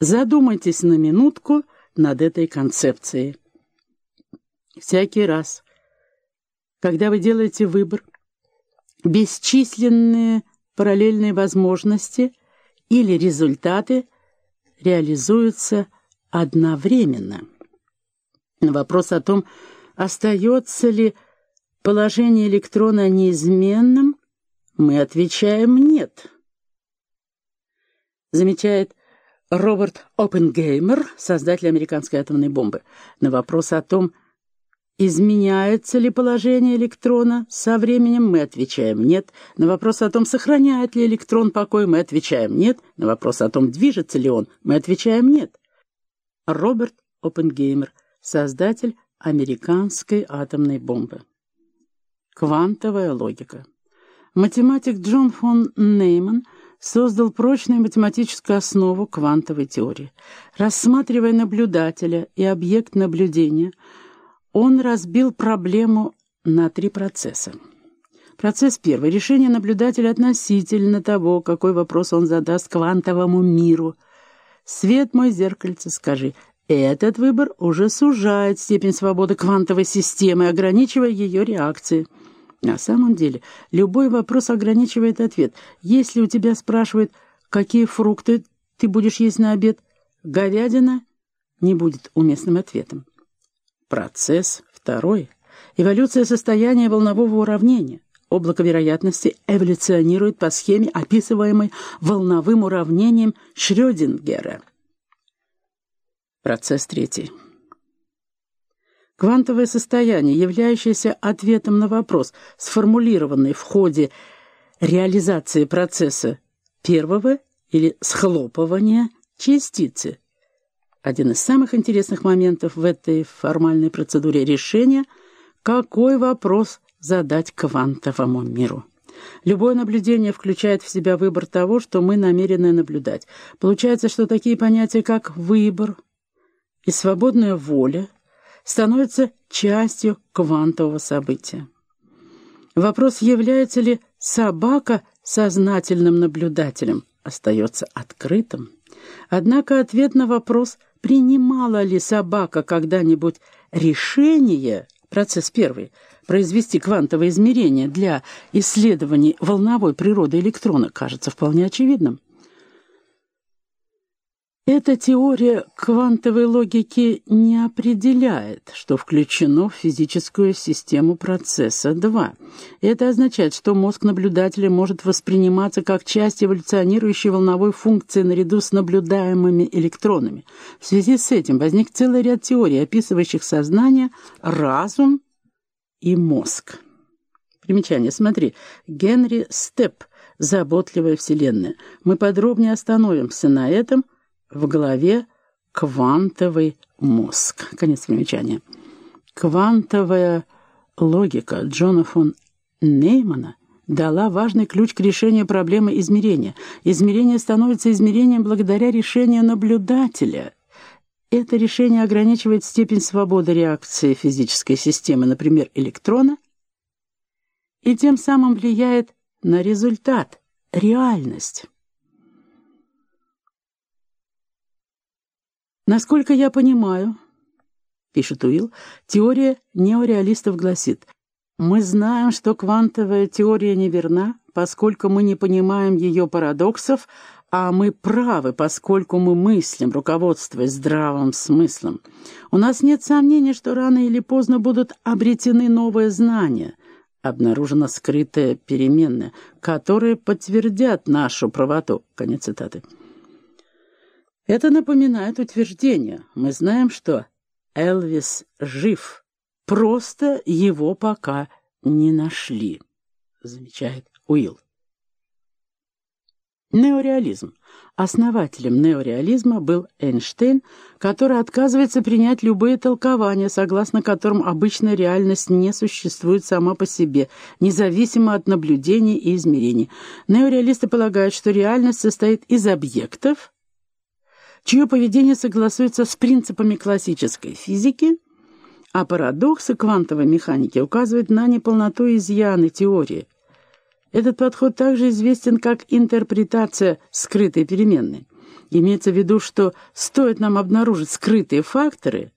Задумайтесь на минутку над этой концепцией. Всякий раз, когда вы делаете выбор, бесчисленные параллельные возможности или результаты реализуются одновременно. На вопрос о том, остается ли положение электрона неизменным, мы отвечаем «нет». Замечает Роберт Оппенгеймер, создатель американской атомной бомбы, на вопрос о том, изменяется ли положение электрона со временем, мы отвечаем «нет». На вопрос о том, сохраняет ли электрон покой, мы отвечаем «нет». На вопрос о том, движется ли он, мы отвечаем «нет». Роберт Оппенгеймер, создатель американской атомной бомбы. Квантовая логика. Математик Джон фон Нейман – создал прочную математическую основу квантовой теории. Рассматривая наблюдателя и объект наблюдения, он разбил проблему на три процесса. Процесс первый. Решение наблюдателя относительно того, какой вопрос он задаст квантовому миру. «Свет мой зеркальце, скажи». Этот выбор уже сужает степень свободы квантовой системы, ограничивая ее реакции. На самом деле, любой вопрос ограничивает ответ. Если у тебя спрашивают, какие фрукты ты будешь есть на обед, говядина не будет уместным ответом. Процесс второй. Эволюция состояния волнового уравнения. Облако вероятности эволюционирует по схеме, описываемой волновым уравнением Шрёдингера. Процесс третий. Квантовое состояние, являющееся ответом на вопрос, сформулированный в ходе реализации процесса первого или схлопывания частицы. Один из самых интересных моментов в этой формальной процедуре решения – какой вопрос задать квантовому миру. Любое наблюдение включает в себя выбор того, что мы намерены наблюдать. Получается, что такие понятия, как выбор и свободная воля – становится частью квантового события. Вопрос, является ли собака сознательным наблюдателем, остается открытым. Однако ответ на вопрос, принимала ли собака когда-нибудь решение, процесс первый, произвести квантовое измерение для исследований волновой природы электрона, кажется вполне очевидным. Эта теория квантовой логики не определяет, что включено в физическую систему процесса 2. Это означает, что мозг наблюдателя может восприниматься как часть эволюционирующей волновой функции наряду с наблюдаемыми электронами. В связи с этим возник целый ряд теорий, описывающих сознание, разум и мозг. Примечание, смотри, Генри Степ «Заботливая вселенная». Мы подробнее остановимся на этом – в голове квантовый мозг. Конец примечания. Квантовая логика Джона фон Неймана дала важный ключ к решению проблемы измерения. Измерение становится измерением благодаря решению наблюдателя. Это решение ограничивает степень свободы реакции физической системы, например, электрона, и тем самым влияет на результат, реальность. Насколько я понимаю, пишет Уилл, теория неореалистов гласит, мы знаем, что квантовая теория неверна, поскольку мы не понимаем ее парадоксов, а мы правы, поскольку мы мыслим, руководствуясь здравым смыслом. У нас нет сомнений, что рано или поздно будут обретены новые знания, обнаружена скрытая переменная, которые подтвердят нашу правоту. Конец цитаты. Это напоминает утверждение. Мы знаем, что Элвис жив, просто его пока не нашли, замечает Уилл. Неореализм. Основателем неореализма был Эйнштейн, который отказывается принять любые толкования, согласно которым обычная реальность не существует сама по себе, независимо от наблюдений и измерений. Неореалисты полагают, что реальность состоит из объектов, чье поведение согласуется с принципами классической физики, а парадоксы квантовой механики указывают на неполноту изъяны теории. Этот подход также известен как интерпретация скрытой переменной. Имеется в виду, что стоит нам обнаружить скрытые факторы,